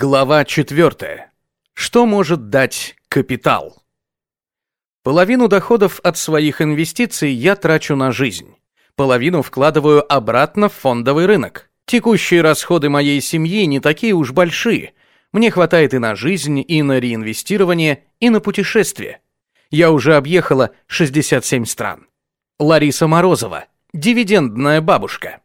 Глава 4. Что может дать капитал? Половину доходов от своих инвестиций я трачу на жизнь. Половину вкладываю обратно в фондовый рынок. Текущие расходы моей семьи не такие уж большие. Мне хватает и на жизнь, и на реинвестирование, и на путешествия. Я уже объехала 67 стран. Лариса Морозова. Дивидендная бабушка.